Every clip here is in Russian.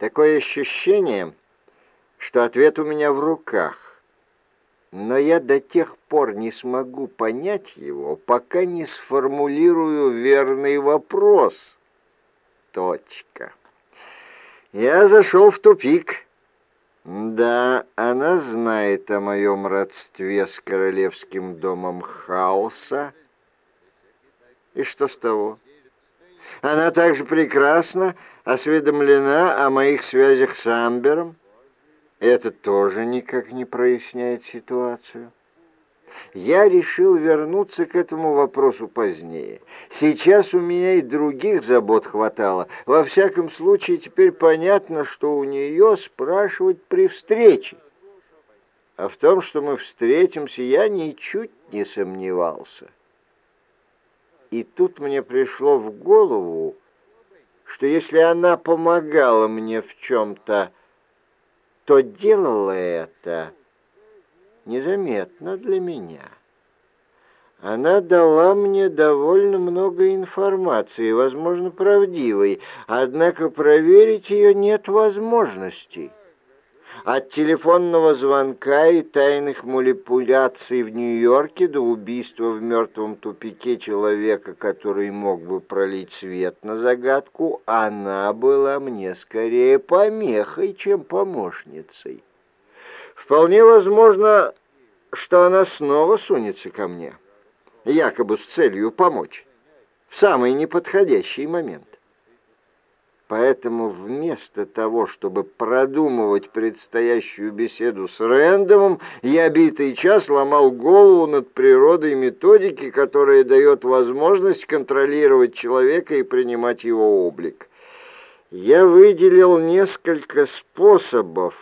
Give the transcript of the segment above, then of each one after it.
Такое ощущение, что ответ у меня в руках. Но я до тех пор не смогу понять его, пока не сформулирую верный вопрос. Точка. Я зашел в тупик. Да, она знает о моем родстве с королевским домом хаоса. И что с того? Она также прекрасно осведомлена о моих связях с Амбером. Это тоже никак не проясняет ситуацию. Я решил вернуться к этому вопросу позднее. Сейчас у меня и других забот хватало. Во всяком случае, теперь понятно, что у нее спрашивать при встрече. А в том, что мы встретимся, я ничуть не сомневался. И тут мне пришло в голову, что если она помогала мне в чем-то, то делала это незаметно для меня. Она дала мне довольно много информации, возможно, правдивой, однако проверить ее нет возможности. От телефонного звонка и тайных манипуляций в Нью-Йорке до убийства в мертвом тупике человека, который мог бы пролить свет на загадку, она была мне скорее помехой, чем помощницей. Вполне возможно, что она снова сунется ко мне, якобы с целью помочь, в самый неподходящий момент. Поэтому вместо того, чтобы продумывать предстоящую беседу с Рэндомом, я битый час ломал голову над природой методики, которая дает возможность контролировать человека и принимать его облик. Я выделил несколько способов.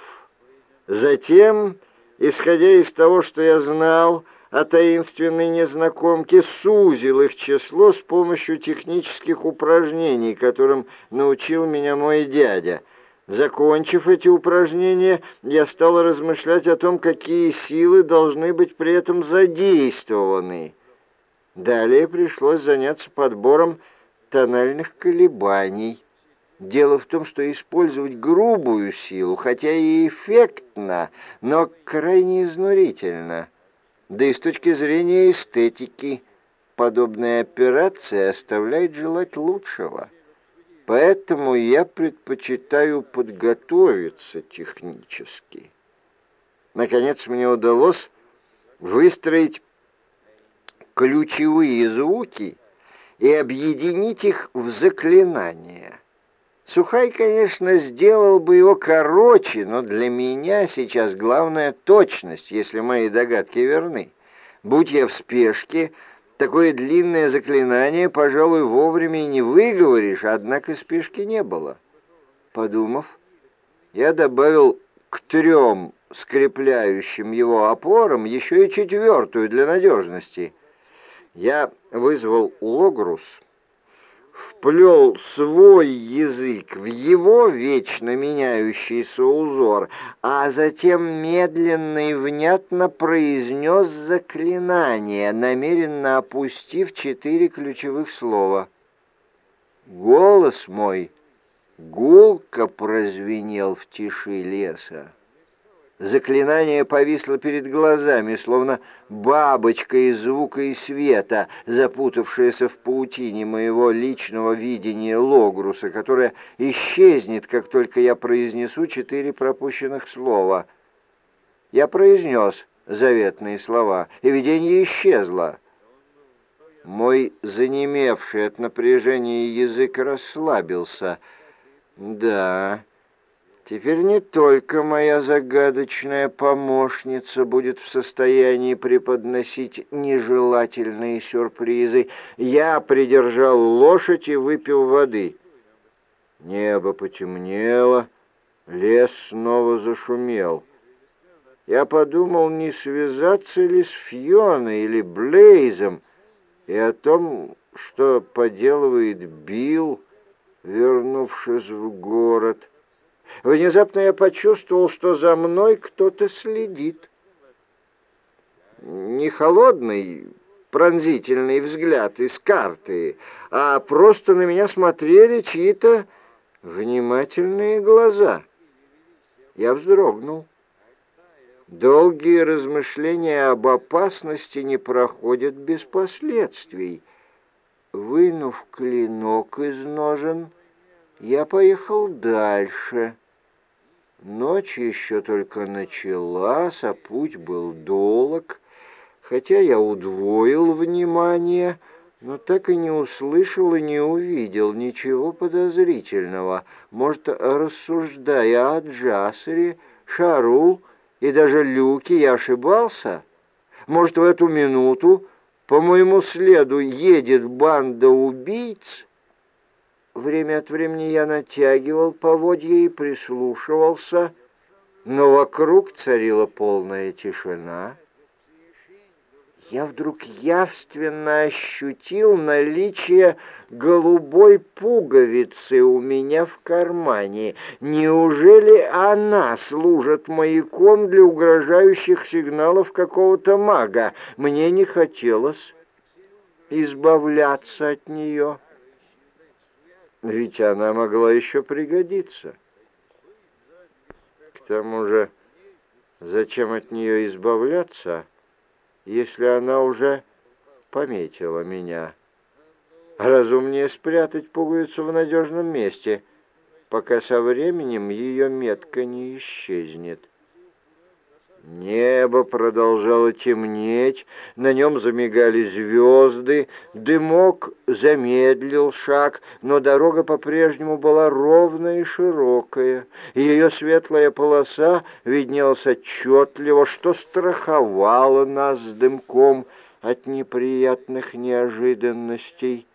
Затем, исходя из того, что я знал, о таинственной незнакомке сузил их число с помощью технических упражнений, которым научил меня мой дядя. Закончив эти упражнения, я стал размышлять о том, какие силы должны быть при этом задействованы. Далее пришлось заняться подбором тональных колебаний. Дело в том, что использовать грубую силу, хотя и эффектно, но крайне изнурительно — да и с точки зрения эстетики подобная операция оставляет желать лучшего. Поэтому я предпочитаю подготовиться технически. Наконец мне удалось выстроить ключевые звуки и объединить их в заклинания. Сухай, конечно, сделал бы его короче, но для меня сейчас главная точность, если мои догадки верны. Будь я в спешке, такое длинное заклинание, пожалуй, вовремя и не выговоришь, однако спешки не было. Подумав, я добавил к трем скрепляющим его опорам еще и четвертую для надежности. Я вызвал Логрус — вплел свой язык в его вечно меняющийся узор, а затем медленно и внятно произнес заклинание, намеренно опустив четыре ключевых слова. Голос мой гулко прозвенел в тиши леса. Заклинание повисло перед глазами, словно бабочка из звука и света, запутавшаяся в паутине моего личного видения Логруса, которая исчезнет, как только я произнесу четыре пропущенных слова. Я произнес заветные слова, и видение исчезло. Мой занемевший от напряжения язык расслабился. Да... Теперь не только моя загадочная помощница будет в состоянии преподносить нежелательные сюрпризы. Я придержал лошадь и выпил воды. Небо потемнело, лес снова зашумел. Я подумал, не связаться ли с Фионой или Блейзом, и о том, что поделывает Билл, вернувшись в город. Внезапно я почувствовал, что за мной кто-то следит. Не холодный, пронзительный взгляд из карты, а просто на меня смотрели чьи-то внимательные глаза. Я вздрогнул. Долгие размышления об опасности не проходят без последствий. Вынув клинок из ножен, я поехал дальше. Ночь еще только началась, а путь был долг. Хотя я удвоил внимание, но так и не услышал и не увидел ничего подозрительного. Может, рассуждая о Джасере, Шару и даже Люке, я ошибался? Может, в эту минуту по моему следу едет банда убийц? Время от времени я натягивал поводья и прислушивался, но вокруг царила полная тишина я вдруг явственно ощутил наличие голубой пуговицы у меня в кармане. Неужели она служит маяком для угрожающих сигналов какого-то мага? Мне не хотелось избавляться от нее. Ведь она могла еще пригодиться. К тому же, зачем от нее избавляться — если она уже пометила меня. Разумнее спрятать пуговицу в надежном месте, пока со временем ее метка не исчезнет. Небо продолжало темнеть, на нем замигали звезды, дымок замедлил шаг, но дорога по-прежнему была ровная и широкая, и ее светлая полоса виднелась отчетливо, что страховало нас с дымком от неприятных неожиданностей.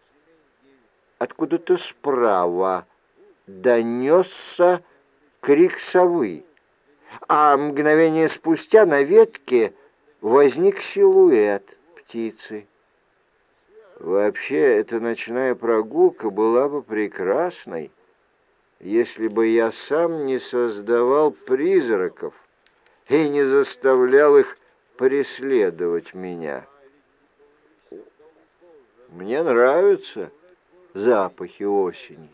Откуда-то справа донесся крик совы а мгновение спустя на ветке возник силуэт птицы. Вообще, эта ночная прогулка была бы прекрасной, если бы я сам не создавал призраков и не заставлял их преследовать меня. Мне нравятся запахи осени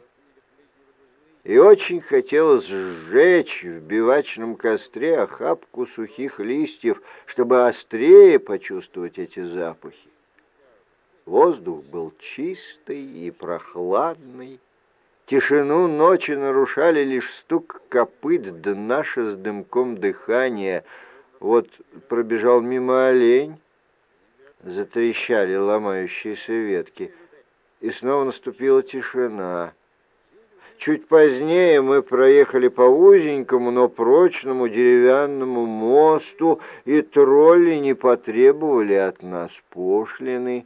и очень хотелось сжечь в бивачном костре охапку сухих листьев, чтобы острее почувствовать эти запахи. Воздух был чистый и прохладный. Тишину ночи нарушали лишь стук копыт да наше с дымком дыхание. Вот пробежал мимо олень, затрещали ломающиеся ветки, и снова наступила тишина — Чуть позднее мы проехали по узенькому, но прочному деревянному мосту, и тролли не потребовали от нас пошлины.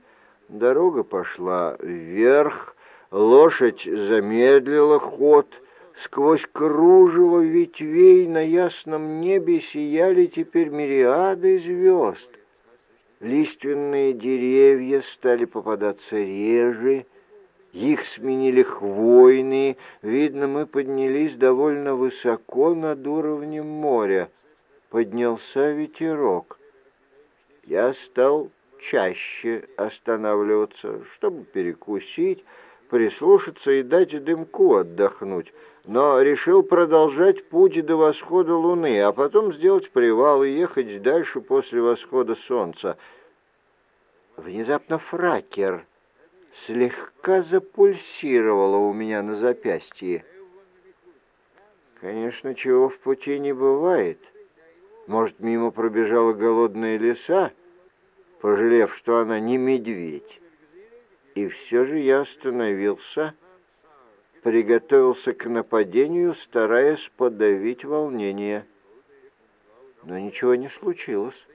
Дорога пошла вверх, лошадь замедлила ход. Сквозь кружево ветвей на ясном небе сияли теперь мириады звезд. Лиственные деревья стали попадаться реже, их сменили хвойные. Видно, мы поднялись довольно высоко над уровнем моря. Поднялся ветерок. Я стал чаще останавливаться, чтобы перекусить, прислушаться и дать дымку отдохнуть, но решил продолжать путь до восхода луны, а потом сделать привал и ехать дальше после восхода солнца. Внезапно фракер слегка запульсировало у меня на запястье. Конечно, чего в пути не бывает. Может, мимо пробежала голодная лиса, пожалев, что она не медведь. И все же я остановился, приготовился к нападению, стараясь подавить волнение. Но ничего не случилось.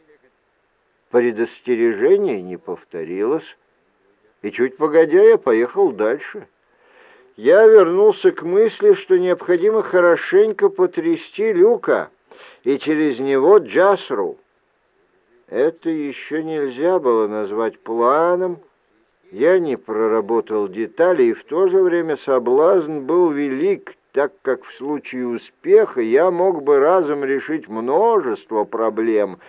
Предостережение не повторилось, и чуть погодя я поехал дальше. Я вернулся к мысли, что необходимо хорошенько потрясти люка и через него Джасру. Это еще нельзя было назвать планом. Я не проработал детали, и в то же время соблазн был велик, так как в случае успеха я мог бы разом решить множество проблем —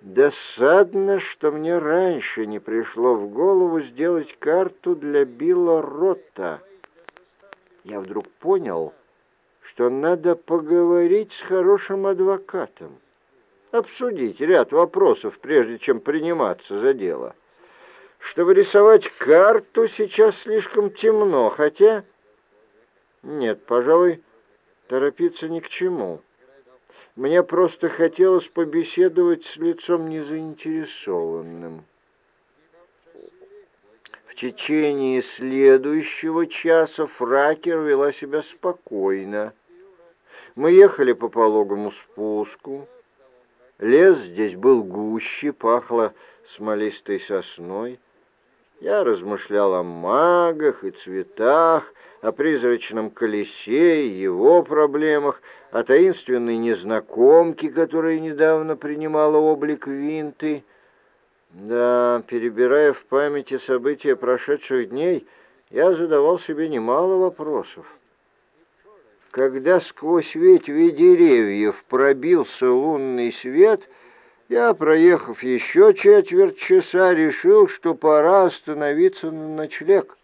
Досадно, что мне раньше не пришло в голову сделать карту для Билла Ротта. Я вдруг понял, что надо поговорить с хорошим адвокатом, обсудить ряд вопросов, прежде чем приниматься за дело. Чтобы рисовать карту, сейчас слишком темно, хотя... Нет, пожалуй, торопиться ни к чему. Мне просто хотелось побеседовать с лицом незаинтересованным. В течение следующего часа Фракер вела себя спокойно. Мы ехали по пологому спуску. Лес здесь был гуще, пахло смолистой сосной. Я размышлял о магах и цветах, о призрачном колесе и его проблемах, о таинственной незнакомке, которая недавно принимала облик Винты. Да, перебирая в памяти события прошедших дней, я задавал себе немало вопросов. Когда сквозь ветви деревьев пробился лунный свет — я, проехав еще четверть часа, решил, что пора остановиться на ночлег.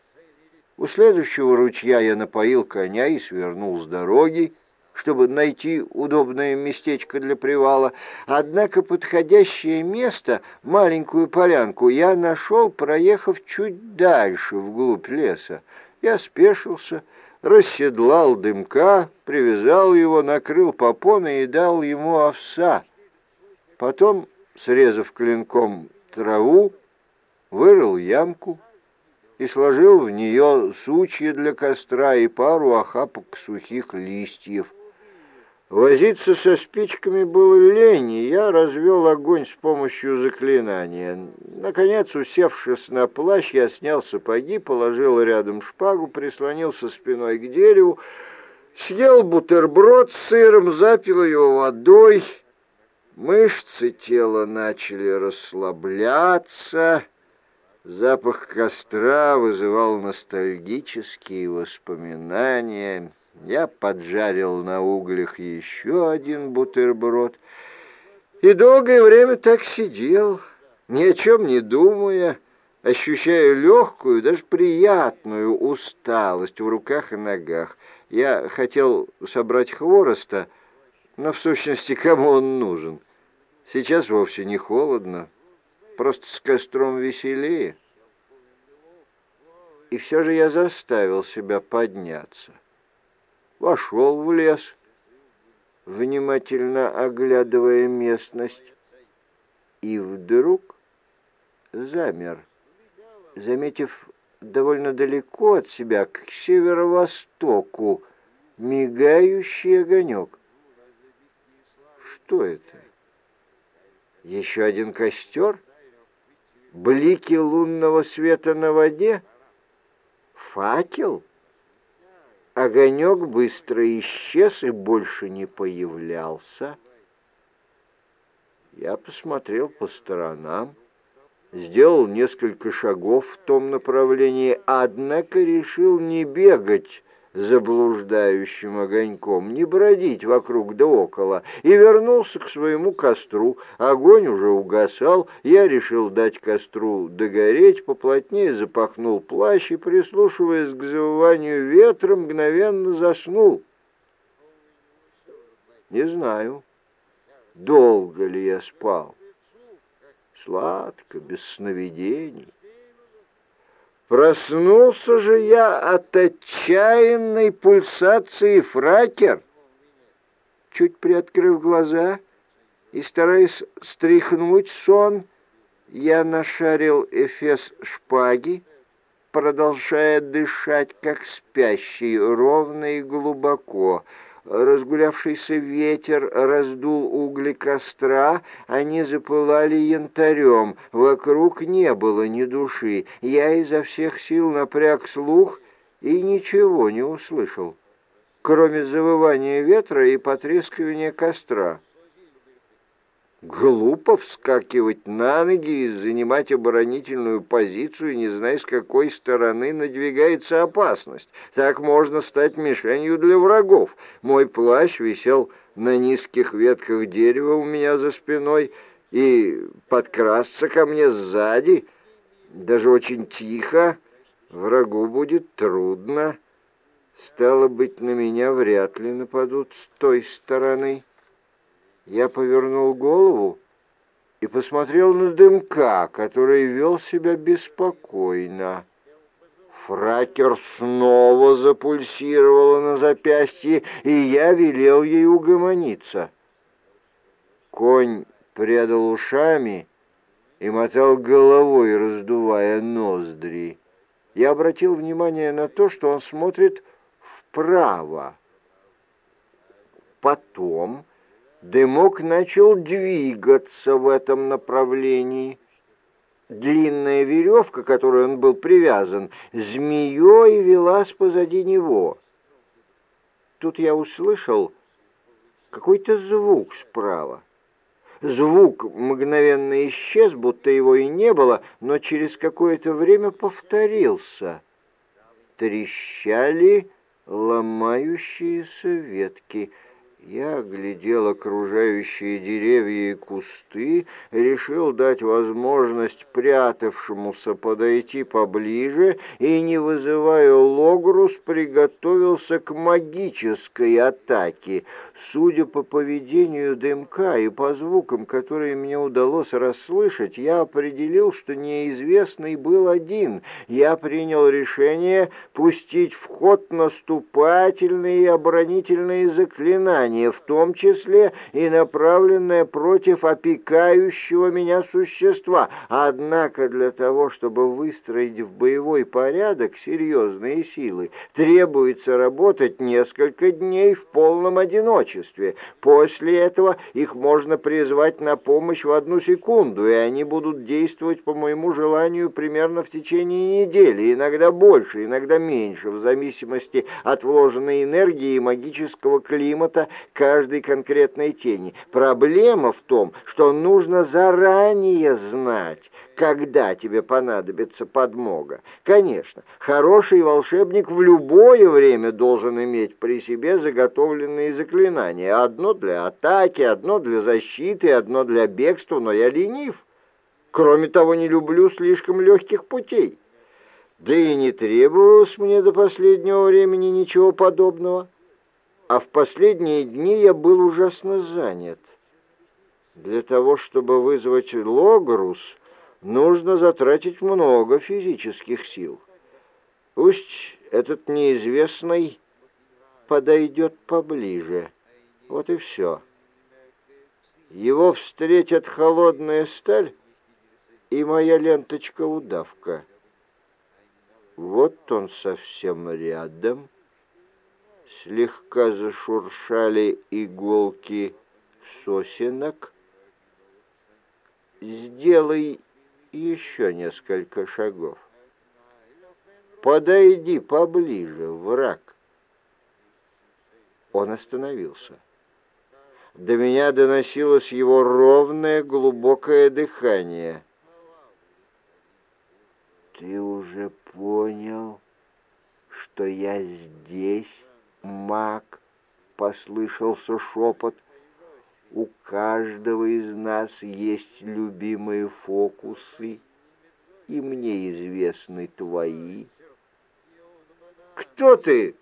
У следующего ручья я напоил коня и свернул с дороги, чтобы найти удобное местечко для привала. Однако подходящее место, маленькую полянку, я нашел, проехав чуть дальше, вглубь леса. Я спешился, расседлал дымка, привязал его, накрыл попоной и дал ему овса — Потом, срезав клинком траву, вырыл ямку и сложил в нее сучья для костра и пару охапок сухих листьев. Возиться со спичками было лень, и я развел огонь с помощью заклинания. Наконец, усевшись на плащ, я снял сапоги, положил рядом шпагу, прислонился спиной к дереву, съел бутерброд с сыром, запил его водой — Мышцы тела начали расслабляться, запах костра вызывал ностальгические воспоминания. Я поджарил на углях еще один бутерброд и долгое время так сидел, ни о чем не думая, ощущая легкую, даже приятную усталость в руках и ногах. Я хотел собрать хвороста, но в сущности кому он нужен? Сейчас вовсе не холодно, просто с костром веселее. И все же я заставил себя подняться. Вошел в лес, внимательно оглядывая местность, и вдруг замер, заметив довольно далеко от себя, к северо-востоку, мигающий огонек. Что это? Еще один костер? Блики лунного света на воде? Факел? Огонек быстро исчез и больше не появлялся. Я посмотрел по сторонам, сделал несколько шагов в том направлении, однако решил не бегать, заблуждающим огоньком, не бродить вокруг да около, и вернулся к своему костру. Огонь уже угасал, я решил дать костру догореть, поплотнее запахнул плащ и, прислушиваясь к завыванию ветра, мгновенно заснул. Не знаю, долго ли я спал. Сладко, без сновидений. Проснулся же я от отчаянной пульсации фракер. Чуть приоткрыв глаза и стараясь стряхнуть сон, я нашарил эфес шпаги, продолжая дышать, как спящий, ровно и глубоко — Разгулявшийся ветер раздул угли костра, они запылали янтарем, вокруг не было ни души. Я изо всех сил напряг слух и ничего не услышал, кроме завывания ветра и потрескивания костра. Глупо вскакивать на ноги и занимать оборонительную позицию, не зная, с какой стороны надвигается опасность. Так можно стать мишенью для врагов. Мой плащ висел на низких ветках дерева у меня за спиной, и подкрасться ко мне сзади, даже очень тихо, врагу будет трудно. Стало быть, на меня вряд ли нападут с той стороны. Я повернул голову и посмотрел на дымка, который вел себя беспокойно. Фракер снова запульсировала на запястье, и я велел ей угомониться. Конь прядал ушами и мотал головой, раздувая ноздри. Я обратил внимание на то, что он смотрит вправо. Потом дымок начал двигаться в этом направлении. Длинная веревка, которой он был привязан, змеей велась позади него. Тут я услышал какой-то звук справа. Звук мгновенно исчез, будто его и не было, но через какое-то время повторился. Трещали ломающиеся ветки — я оглядел окружающие деревья и кусты, решил дать возможность прятавшемуся подойти поближе и, не вызывая Логрус, приготовился к магической атаке. Судя по поведению дымка и по звукам, которые мне удалось расслышать, я определил, что неизвестный был один. Я принял решение пустить в ход наступательные и оборонительные заклинания, послание, в том числе и направленное против опекающего меня существа. Однако для того, чтобы выстроить в боевой порядок серьезные силы, требуется работать несколько дней в полном одиночестве. После этого их можно призвать на помощь в одну секунду, и они будут действовать по моему желанию примерно в течение недели, иногда больше, иногда меньше, в зависимости от вложенной энергии и магического климата, каждой конкретной тени. Проблема в том, что нужно заранее знать, когда тебе понадобится подмога. Конечно, хороший волшебник в любое время должен иметь при себе заготовленные заклинания. Одно для атаки, одно для защиты, одно для бегства, но я ленив. Кроме того, не люблю слишком легких путей. Да и не требовалось мне до последнего времени ничего подобного а в последние дни я был ужасно занят. Для того, чтобы вызвать Логрус, нужно затратить много физических сил. Пусть этот неизвестный подойдет поближе. Вот и все. Его встретят холодная сталь и моя ленточка-удавка. Вот он совсем рядом — слегка зашуршали иголки сосенок. Сделай еще несколько шагов. Подойди поближе, враг. Он остановился. До меня доносилось его ровное глубокое дыхание. «Ты уже понял, что я здесь?» Маг!» — послышался шепот. «У каждого из нас есть любимые фокусы, и мне известны твои». «Кто ты?»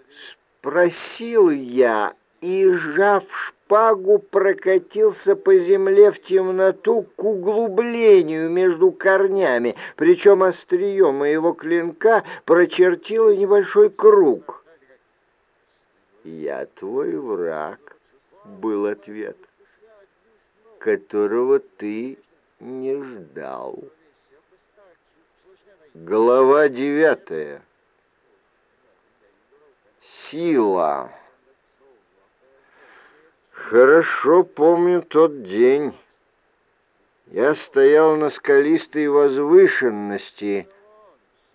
— спросил я, и, сжав шпагу, прокатился по земле в темноту к углублению между корнями, причем острие моего клинка прочертило небольшой круг. «Я твой враг», — был ответ, которого ты не ждал. Глава девятая. Сила. Хорошо помню тот день. Я стоял на скалистой возвышенности,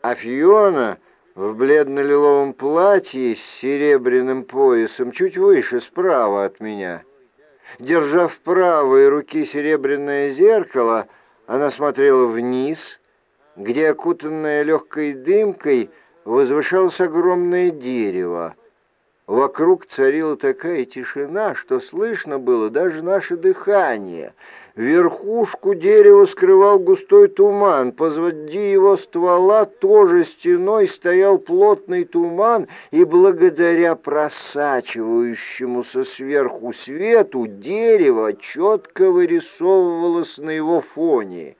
а Фиона в бледно-лиловом платье с серебряным поясом чуть выше, справа от меня. Держа в правой руке серебряное зеркало, она смотрела вниз, где, окутанное легкой дымкой, возвышалось огромное дерево. Вокруг царила такая тишина, что слышно было даже наше дыхание. Верхушку дерева скрывал густой туман, позади его ствола тоже стеной стоял плотный туман, и благодаря просачивающемуся сверху свету дерево четко вырисовывалось на его фоне.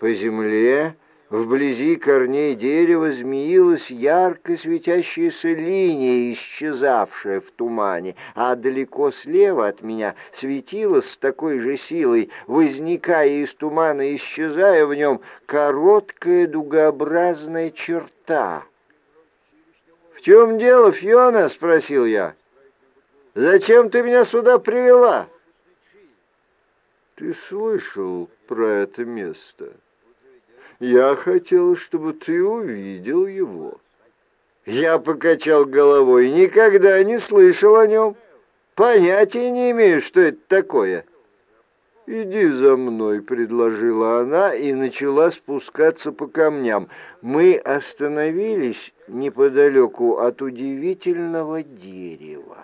По земле Вблизи корней дерева змеилась ярко светящаяся линия, исчезавшая в тумане, а далеко слева от меня светилась с такой же силой, возникая из тумана и исчезая в нем, короткая дугообразная черта. «В чем дело, Фиона?» — спросил я. «Зачем ты меня сюда привела?» «Ты слышал про это место?» Я хотел, чтобы ты увидел его». Я покачал головой, никогда не слышал о нем. Понятия не имею, что это такое. «Иди за мной», — предложила она и начала спускаться по камням. Мы остановились неподалеку от удивительного дерева.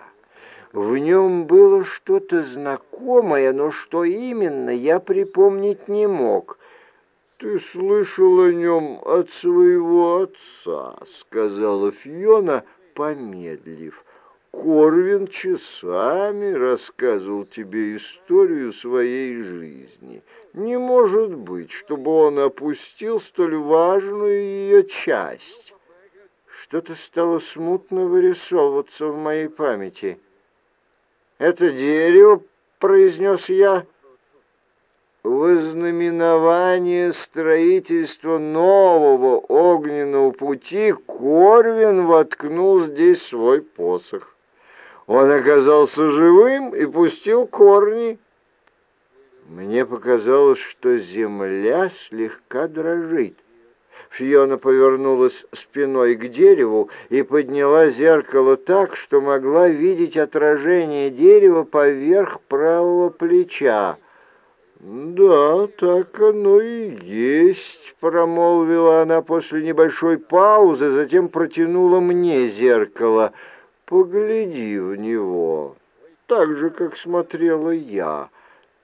В нем было что-то знакомое, но что именно, я припомнить не мог — «Ты слышал о нем от своего отца», — сказала Фиона, помедлив. «Корвин часами рассказывал тебе историю своей жизни. Не может быть, чтобы он опустил столь важную ее часть». Что-то стало смутно вырисовываться в моей памяти. «Это дерево», — произнес я, — Вознаменование строительства нового огненного пути Корвин воткнул здесь свой посох. Он оказался живым и пустил корни. Мне показалось, что земля слегка дрожит. Фиона повернулась спиной к дереву и подняла зеркало так, что могла видеть отражение дерева поверх правого плеча. «Да, так оно и есть», — промолвила она после небольшой паузы, затем протянула мне зеркало. «Погляди в него, так же, как смотрела я».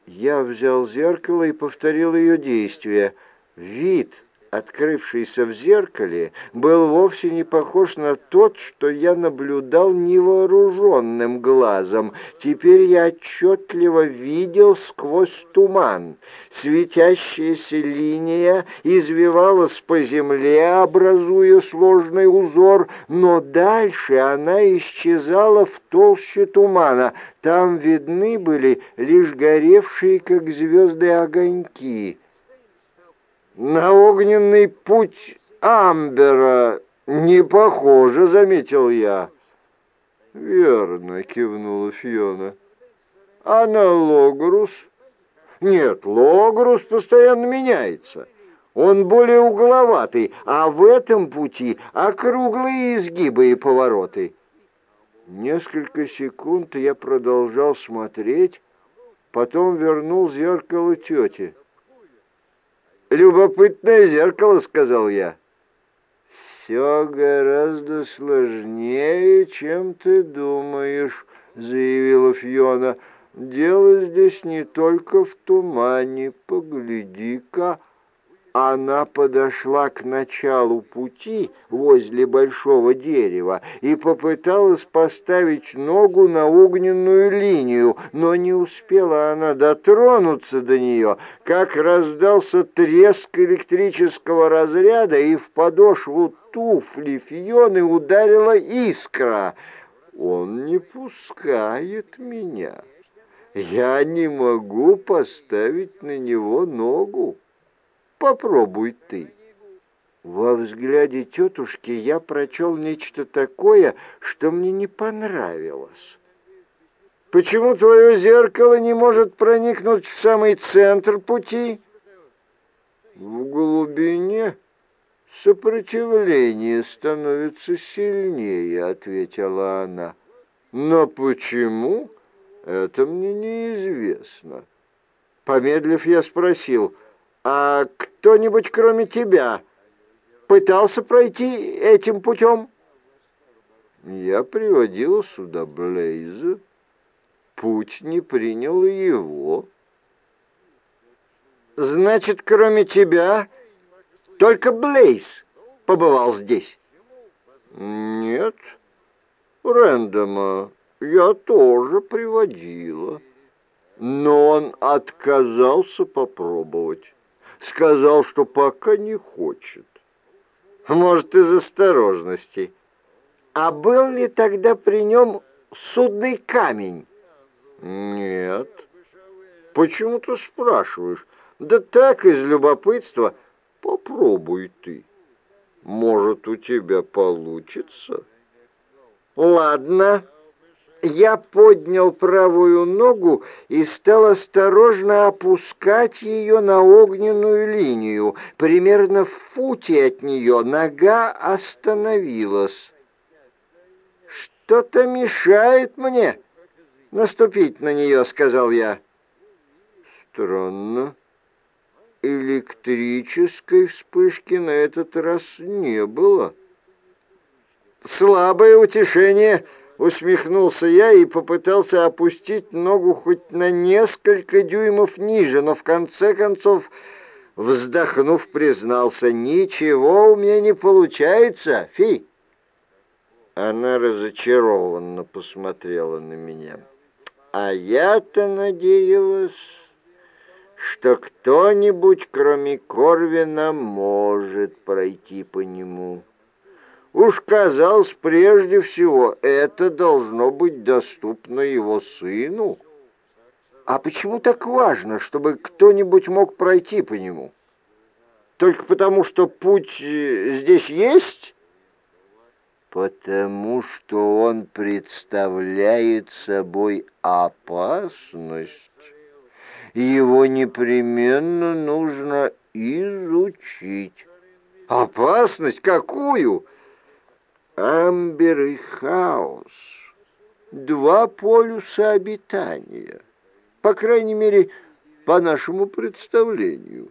Я взял зеркало и повторил ее действие. Вид открывшийся в зеркале, был вовсе не похож на тот, что я наблюдал невооруженным глазом. Теперь я отчетливо видел сквозь туман. Светящаяся линия извивалась по земле, образуя сложный узор, но дальше она исчезала в толще тумана. Там видны были лишь горевшие, как звезды, огоньки. На огненный путь Амбера не похоже, заметил я. Верно, кивнула Фиона. А на Логрус? Нет, Логрус постоянно меняется. Он более угловатый, а в этом пути округлые изгибы и повороты. Несколько секунд я продолжал смотреть, потом вернул зеркало тете. «Любопытное зеркало», — сказал я. «Все гораздо сложнее, чем ты думаешь», — заявила Фьона. «Дело здесь не только в тумане. Погляди-ка». Она подошла к началу пути возле большого дерева и попыталась поставить ногу на огненную линию, но не успела она дотронуться до нее, как раздался треск электрического разряда, и в подошву туфли Фионы ударила искра. «Он не пускает меня. Я не могу поставить на него ногу». Попробуй ты. Во взгляде тетушки я прочел нечто такое, что мне не понравилось. Почему твое зеркало не может проникнуть в самый центр пути? В глубине сопротивление становится сильнее, ответила она. Но почему? Это мне неизвестно. Помедлив, я спросил, а кто-нибудь кроме тебя пытался пройти этим путем? Я приводил сюда Блейза. Путь не принял его. Значит, кроме тебя, только Блейз побывал здесь? Нет, Рэндома я тоже приводила. Но он отказался попробовать. Сказал, что пока не хочет. Может, из осторожности. А был ли тогда при нем судный камень? Нет. Почему ты спрашиваешь? Да так, из любопытства. Попробуй ты. Может, у тебя получится? Ладно. Я поднял правую ногу и стал осторожно опускать ее на огненную линию. Примерно в футе от нее нога остановилась. «Что-то мешает мне наступить на нее», — сказал я. «Странно. Электрической вспышки на этот раз не было». «Слабое утешение», — усмехнулся я и попытался опустить ногу хоть на несколько дюймов ниже, но в конце концов, вздохнув, признался, «Ничего у меня не получается, Фи». Она разочарованно посмотрела на меня. А я-то надеялась, что кто-нибудь, кроме Корвина, может пройти по нему. Уж казалось, прежде всего, это должно быть доступно его сыну. А почему так важно, чтобы кто-нибудь мог пройти по нему? Только потому, что путь э, здесь есть? Потому что он представляет собой опасность. Его непременно нужно изучить. Опасность какую? Амбер и хаос. Два полюса обитания. По крайней мере, по нашему представлению.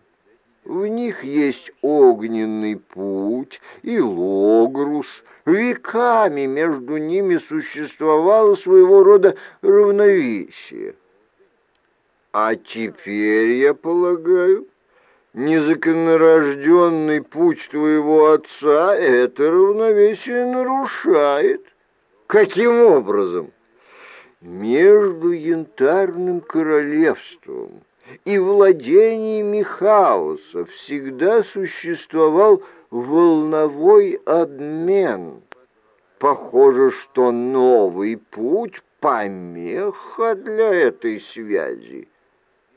В них есть огненный путь и логрус. Веками между ними существовало своего рода равновесие. А теперь, я полагаю, незаконнорожденный путь твоего отца это равновесие нарушает. Каким образом? Между янтарным королевством и владениями хаоса всегда существовал волновой обмен. Похоже, что новый путь — помеха для этой связи.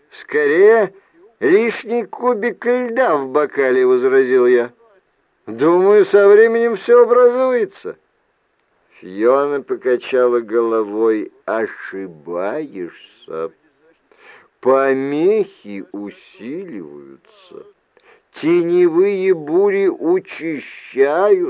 Скорее, лишний кубик льда в бокале, — возразил я. Думаю, со временем все образуется. Фиона покачала головой. Ошибаешься. Помехи усиливаются. Теневые бури учащаются.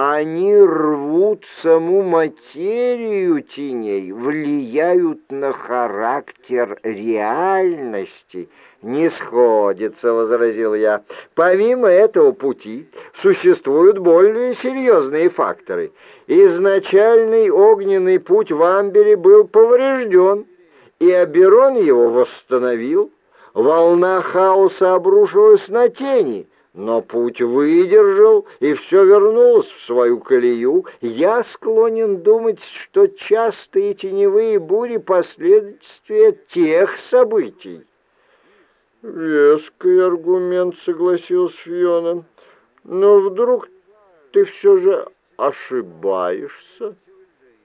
Они рвут саму материю теней, влияют на характер реальности. «Не сходится», — возразил я. «Помимо этого пути существуют более серьезные факторы. Изначальный огненный путь в Амбере был поврежден, и Аберон его восстановил. Волна хаоса обрушилась на тени» но путь выдержал, и все вернулось в свою колею. Я склонен думать, что частые теневые бури — последствия тех событий. Веский аргумент, согласился Фиона. Но вдруг ты все же ошибаешься?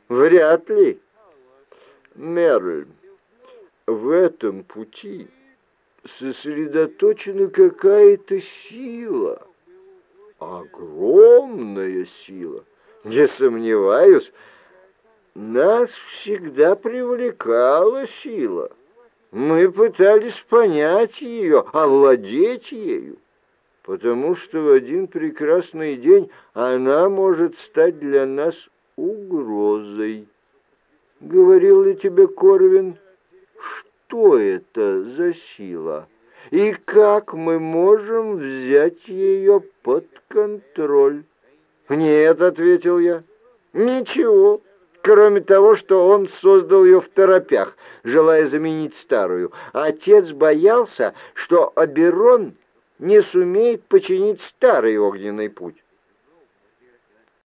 Вряд ли. Мерль, в этом пути сосредоточена какая-то сила, огромная сила. Не сомневаюсь, нас всегда привлекала сила. Мы пытались понять ее, овладеть ею, потому что в один прекрасный день она может стать для нас угрозой. Говорил ли тебе Корвин, что это за сила и как мы можем взять ее под контроль. «Нет», — ответил я, — «ничего, кроме того, что он создал ее в торопях, желая заменить старую. Отец боялся, что Аберон не сумеет починить старый огненный путь.